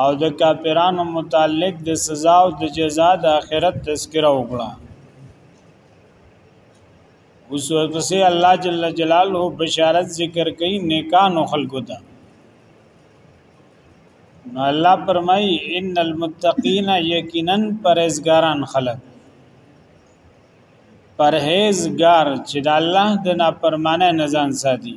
او د کافرانو متعلق د سزا او د جزا د آخرت تذکره وکړه اوس ورپسې الله جل جلاله بشارت ذکر کوي نیکانو خلقو ته نو الله فرمای ان المتقین یقینا پرهیزګاران خلق پرهیزګار چې د الله د نافرمانه نه ځان ساتي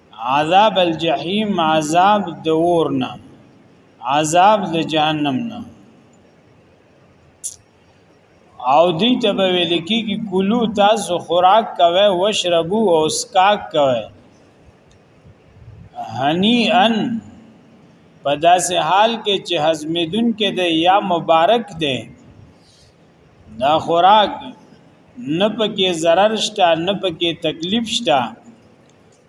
عذاب الجحیم عذاب د ورنا عذاب د جهنم نه او دی ته به ویل کیږي کلو تاسو خوراک کوي واشربو او اسکاک کوي هنی ان په داسې حال کې چې هضمېدون کې دی یا مبارک دی دا خوراک نه پکې ضرر شته نه پکې تکلیف شته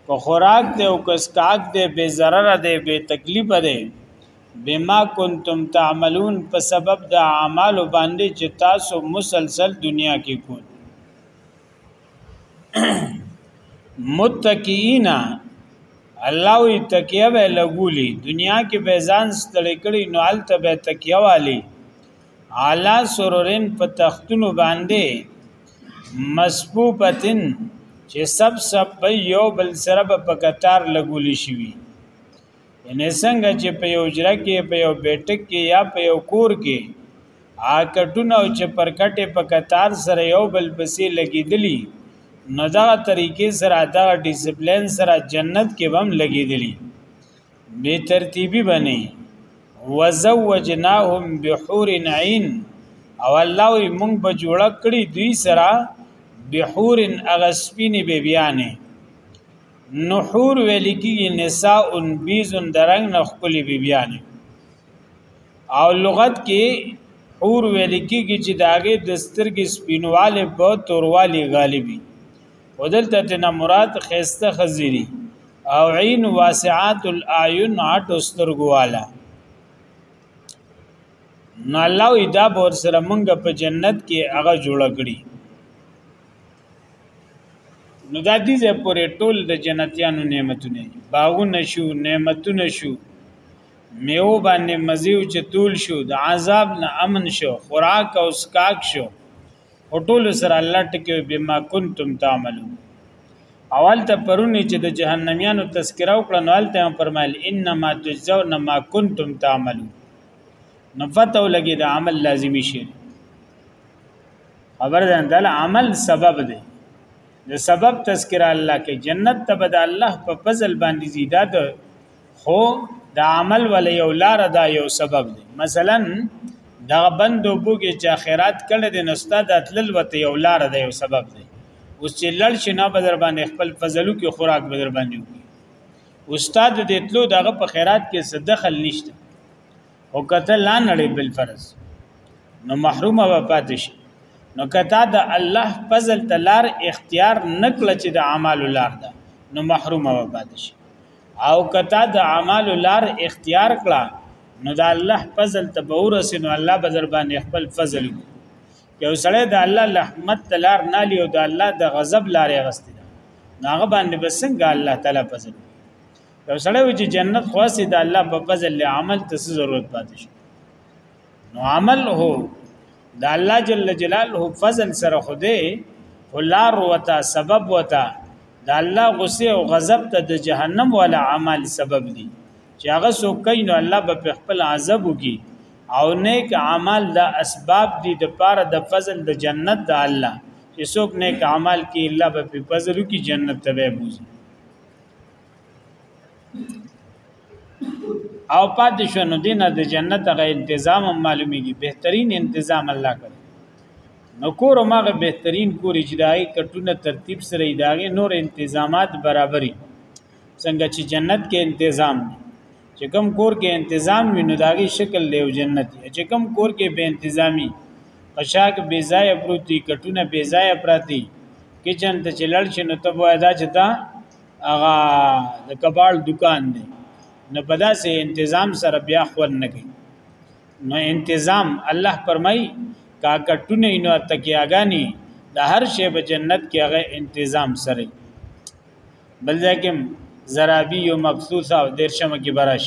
که خوراک دی او که سکاک دی بے ضرر دی بے تکلیف دی بما کنتم تعملون په سبب د اعمال باندې چې تاسو مسلسل دنیا کې کوئ متکئینا الله وی تکیه به لګولی دنیا کې به ځان ستړي کړي نو الته به تکیه والی اعلی سرورین په تختونو باندې مسبوبتن چې سب سب په یو بل سره په کتار لګول شي وي ان څنګه چې په یو جره کې په یو بیٹک کې یا په یو کور کې آکټونه او چې پرکټه په کتار سره یو بل پسې لګیدلی نو دا طریقې سره دا ډیسپلین سره جنت کې هم لګیدلی به ترتیبی بنی وزوجناهم بحور عین او الله وی مونږ به جوړ کړی دوی سره بحور اغسپینی به بیانې نحور ویل کی نساء بیزن درنګ نخکلی به بیانې او لغت کې حور ویل کېږي چې داګه د سترګې سپینواله په تورواله غالبي ودلته تنه مراد خيسته خزيري او عین واسعات الاعین اټ سترګو والا نو الله وی دا بور سره مونږ په جنت کې هغه جوړ کړی نو دا دې زه پورې ټول د جنتیانو نعمتونه باغونه شو نعمتونه شو میو باندې مزیو چې تول شو د عذاب نه امن شو خوراک او سکاک شو او ټول سره الله ټکی بما کنتم تعملون اول ته پرونی چې د جهنميانو تذکره وکړه نو الته هم فرمایل انما تجزون ما کنتم تعملون نو پته ولګي د عمل لازمی شي خبر ده د عمل سبب دی د سبب تذکره الله کې جنت ته بد الله په فضل باندې زیاده خو د عمل ول یو لار دا یو سبب دی مثلا دا بند وبږي چې خیرات کړي د نستا د تلل وته یو لار دی یو سبب دی اوس چې لړ شي نه بدر باندې خپل فضلو کې خوراک بدر باندې وي استاد دې تلو دغه په خیرات کې څه دخل نشته او کته لا نړې بل فرض نو محرومه و پاتې شي نو کته د الله فضل تلار اختیار نکړه چې د اعمال لار ده نو محرومه و پاتې شي او کته د اعمال لار اختیار کړه نو د الله فضل ته به ورسې نو الله به در باندې خپل فضل یو سړی د الله رحمت ته لار نه لیو د الله د غضب لارې غستې ده هغه باندې به څنګه الله تعالی فضل یو سړی چې جنت خواسي د الله په فضل له عمل ته ضرورت پاتې شي نو عمل هو د الله جل جلاله فضل سره خوده ولار وتا سبب وتا د الله غصه او غضب ته د جهنم ولا عمل سبب دي چې هغه سو کین الله په خپل عذاب وکي او نیک عمل د اسباب دي د پاره د فضل د جنت د الله چې څوک نیک عمل کوي الله به په فضل کې جنت ته به بوزي او پاتې شو نو دینه د جنت غ تنظیم معلومیږي بهترین تنظیم الله کړی نو کور ماغه بهترین کور اجدای کټونه ترتیب سره اداغه نور تنظیمات برابرۍ څنګه چې جنت کې تنظیم دی چې کوم کور کې تنظیم وي نو داغي شکل دی او جنت دی چې کوم کور کې به تنظیمي قشاک بے ځای پروتي کټونه بے ځای پراتی کچن ته چلړ شنو ته وای دا چې دا هغه د کباړ دکان دی نو په داسې انتظام سره بیا خور نه کوي نو انتظام الله فرمای کا کټونه نو تکیاګانی د هر شی په جنت کې هغه انتظام سره بل ځکه زرابی او مبسوسه او درشمه کې براش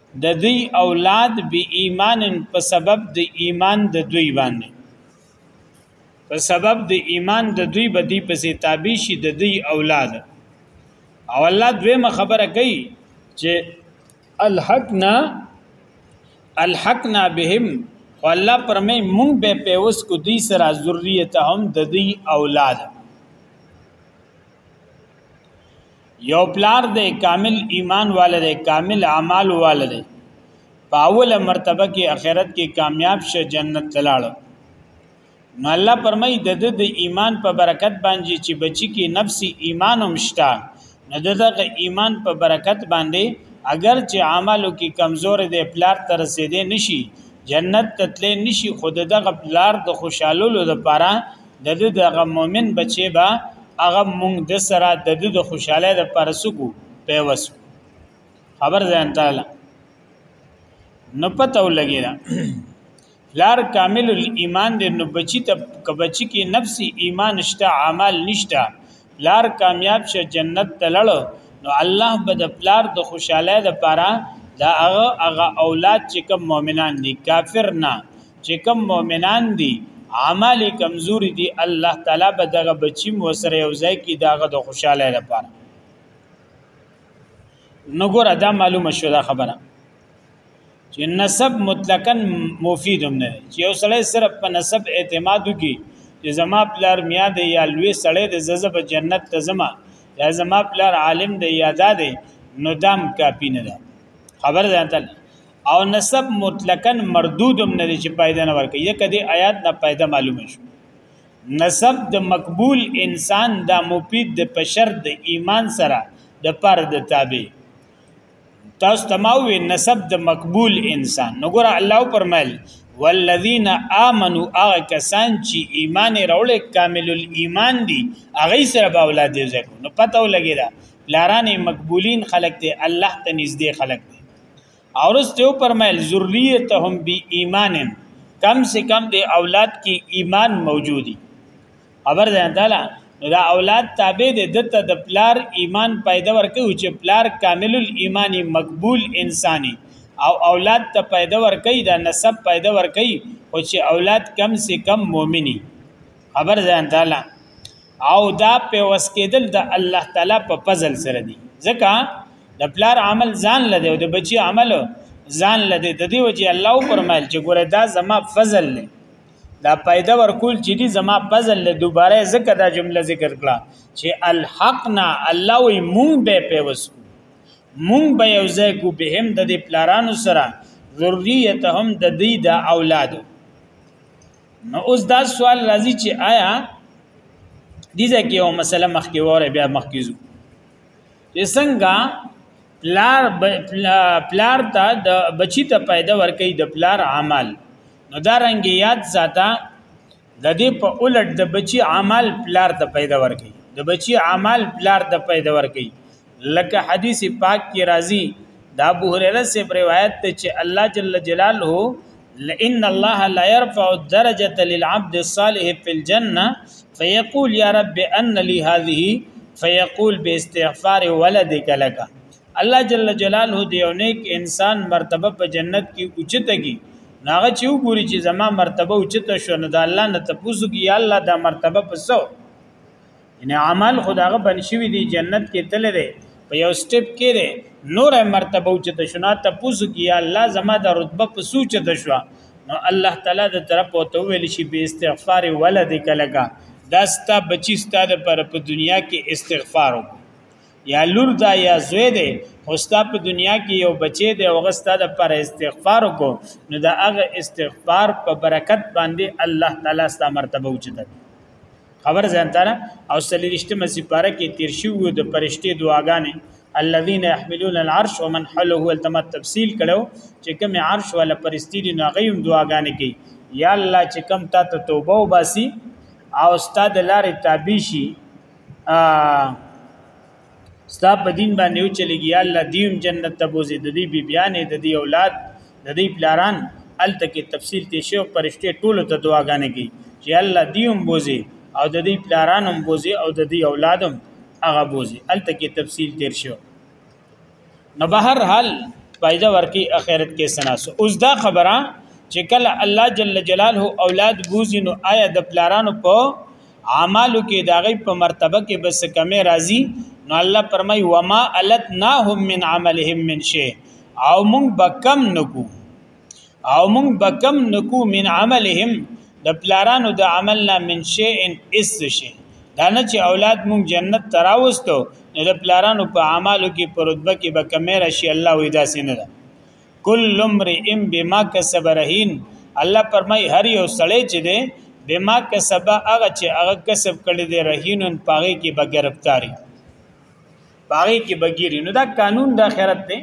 د دوی اولاد به ایمان په سبب د ایمان د دوی باندې په سبب د ایمان د دوی بدی پسې تابع شي د دوی اولاد او الله دویمه خبره کوي چې الحقنا الحقنا بهم والله پرمه مونږ به پیوس کو دی سره ذریته هم د دی اولاد یو پلار دی کامل ایمان والد دی کامل اعمال والد دی په اوله مرتبه کې اخرت کې کامیاب شه جنت تلاړ نو الله پرمای د د ایمان په برکت باندې چې بچی کې نفسي ایمان هم شته نو دغه ایمان په برکت باندې اگر چې عملو کې کمزور دی پلار تر رسیدې نشي جنت تتلې نشي خود دغه پلار د خوشحالولو لپاره د د دغه مؤمن بچي به هغه مونږ د سره د د خوشاله د پرسکو پیوس خبر ځان تعالی نو پته ولګی دا لار کامل ایمان د نو بچی ته کبچی کې نفسي ایمان شته عمل نشته لار کامیاب شه جنت ته لړ نو الله به د پلار د خوشاله د پاره دا هغه هغه اولاد چې کوم مؤمنان دي کافر نه چې کوم مؤمنان دي عملی کمزوري دي الله تعالی به دغه بچی مو سره یو ځای کی داغه د خوشاله لپاره نګور دا معلومه شو دا خبره چې نسب مطلقاً مفید هم نه چې یو سړی صرف په نسب اعتماد وکي چې زما پلار میا دی یا لوی سړی د ززب جنت ته زما یا زما پلار عالم دی یا دادې نو دام کافی نه ده خبر ده تل او نسب مطلقاً مردود هم نه چې پایده نه ورکړي یا کدی آیات نه پایده معلومه شو نسب د مقبول انسان دا مفید د پشر د ایمان سره د پر د تابع تاسو تماوي نسب د مقبول انسان نو ګور الله پرمل والذین آمنو هغه کسان چې ایمان راوړل کامل الایمان دي هغه سره به اولاد یې زکو نو پته ولګی دا لارانه مقبولین خلق دي الله ته نږدې خلق دي اور اس دیو فرمائل ذریتهم بی ایمان کم سے کم دی اولاد کې ایمان موجودی خبر ده تعالی دا اولاد تابع دی دته د پلار ایمان پیدا ورکو چې پلار کامل الایمان مقبول انساني او اولاد ته پیدا ورکي دا نسب پیدا ورکي او چې اولاد کم سے کم مؤمنی خبر ځان تعالی او دا په وسکیدل د الله تعالی په فضل سره دي ځکه د پلار عمل ځان لده او د بچي عمل ځان لده د دې وجه الله پرمایل چې ګوره دا زما فضل دی دا پیدا ورکول چې دي زما فضل له دوباره ذکر دا جمله ذکر کړه چې الحقنا الله وي مونږ به پیوس مونږ به یو ځای کو به هم د دې پلارانو سره ذریتهم د دې د اولادو نو اوس دا سوال راځي چې آیا دې ځکه یو مسله مخکې وره بیا مخکې زو چې څنګه پلار پلار ته د بچی ته پیدا ورکې د پلار عمل نو دا رنګ یاد ذاته د دې په الټ د بچی عمل پلار ته پیدا ورکې د بچی عمل پلار ته پیدا ورکې لکه حدیث پاک کې راځي دا ابو هريره سے روایت ته چې الله جل جلاله لئن الله لا يرفع الدرجه للعبد الصالح في الجنه فيقول يا رب ان لي هذه فيقول باستغفار ولدك لك الله جل جلاله دی یو نیک انسان مرتبه په جنت کې اوچته کی ناغه چې وګوري چې زما مرتبه اوچته شو نو د الله نه تاسو کی یا الله دا مرتبه پسو ان عمل خداغه بن شوی دی جنت کې تل دی په یو سټپ کې دی نور مرتبه او چته شنا ته پوز کی الله زما د رتبه په سوچ ته شو نو الله تعالی د طرف او تو ویل شي به استغفار ولدک لگا داستا بچی ستاده پر په دنیا کې استغفار یا لور دا یا زوی دی خوستا په دنیا کې یو بچی دی او غستا د پر استغفار کو نو دا هغه استغفار په برکت باندې الله تعالی ستا مرتبه اوچته خبر ځانتر او سلیریشته مسیپاره کې تیر شوی د پرشته دعاګانې الذين يحملون العرش ومن حوله التم تفصیل کړو چې کوم عرش ولا پرستی دی نو غیم دعاګانې کوي یا الله چې کوم تا ته توبه وباسي او استاد لارې تابع شي ستا په دین باندې او چلیږي الله دیم جنت ته بوزي د دې بیبیانې د دې اولاد د دې پلاران الته کې تفصیل ته شو پرشته ټول ته دعاګانې کوي چې الله دیم بوزي او د دې پلارانم بوزي او د دې اولادم هغه بوزي الته کې تفصیل تیر شو نو به هر حال فائدہ ورکی اخرت کې سناسو اوس دا خبره چې کله الله جل جلاله اولاد بوزي نو آیا د پلارانو په اعمالو کې داغي په مرتبه کې بس کمې راځي نو الله فرمای و ما التناهم من عملهم من شی او مونږ بکم نکو او موږ بکم نکو من عملهم د پلارانو د عملنا من شیء اس شی دا نه چې اولاد موږ جنت تراوستو نه د پلارانو په اعمالو کې پرودبه کې به کمې راشي الله وې داسې نه ده کل امرئ بما کسب رهین الله پرمای هر یو سړی چې دی بما کسب هغه چې هغه کسب کړی دی رهینون پاغه کې به گرفتاری باغی کې بګیری نو دا قانون د آخرت دی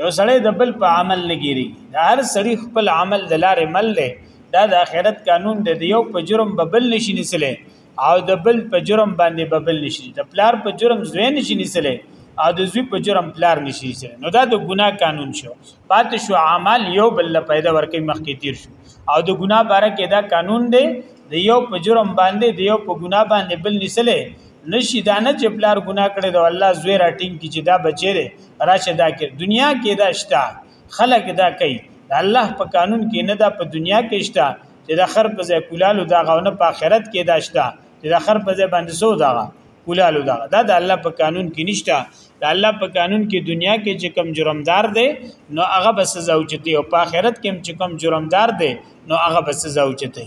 یو سړی د بل په عمل نه ګیری دا هر سړی خپل عمل د لارې مل دی دا د آخرت قانون دی د یو په جرم به بل نشي نسلی او د بل په جرم باندې به بل نشي د پلار په جرم زوی نشي نسلی او د زوی په جرم پلار نشي نسلی نو دا د ګناه قانون شو پاتې شو عمل یو بل له پیدا ورکې مخکې تیر شو او د ګناه باره کې دا قانون دی د یو په جرم باندې د یو په ګناه باندې بل نسلی نشي دا نه چې پلار ګناه کړي دا الله زوی راټینګ کی چې دا بچی دی راشه دا کې دنیا کې دا شته خلک دا کوي الله په قانون کې نه دا په دنیا کې شته چې دا خر په ځای کولالو دا غونه په آخرت کې دا شته چې دا خر په ځای باندې سو دا کولالو دا دا د الله په قانون کې نشته د الله په قانون کې دنیا کې چې کم جرمدار دی نو هغه به سزا وچتي او په آخرت کې چې کم جرمدار دی نو هغه به سزا وچتي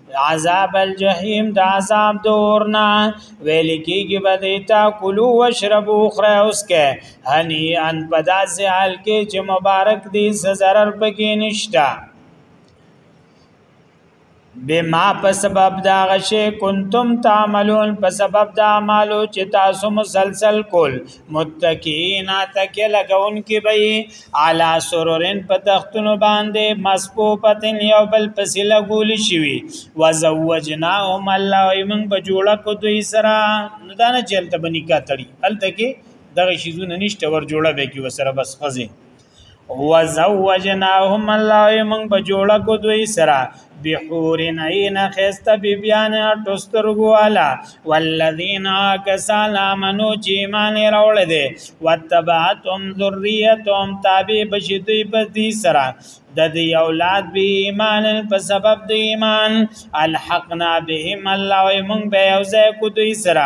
عذاب الجحیم د عذاب دورنا ویل کیږي بده تا کلو واشربو خره اوس کې هنی ان پداس حال کې چې مبارک دې سزرر پکې نشتا بما په سبب دا غشه کنتم تعملون په سبب دا مالو چې تاسو مسلسل کول متکئینا تکیه لګون کې به اعلی سرورن په تختونو باندې مسبوبتن یو بل پسې لګول شي وزوجناهم الله ایمن په جوړه کو دوی سره نو دا نه چلته بنی کا تړي الته کې دغه شیزونه نشته ور جوړه به کې وسره بس خزه وزوجناهم الله من بجوړه کو دوی سره بحور عین خسته بیبیان ټسترګو والا والذین کسان امنو چې ایمان راوړ دي وتبعتهم ذریتهم تابع بشي دوی په دې سره د دې اولاد به ایمان په سبب د ایمان الحقنا بهم الله او موږ به یو ځای کو دوی سره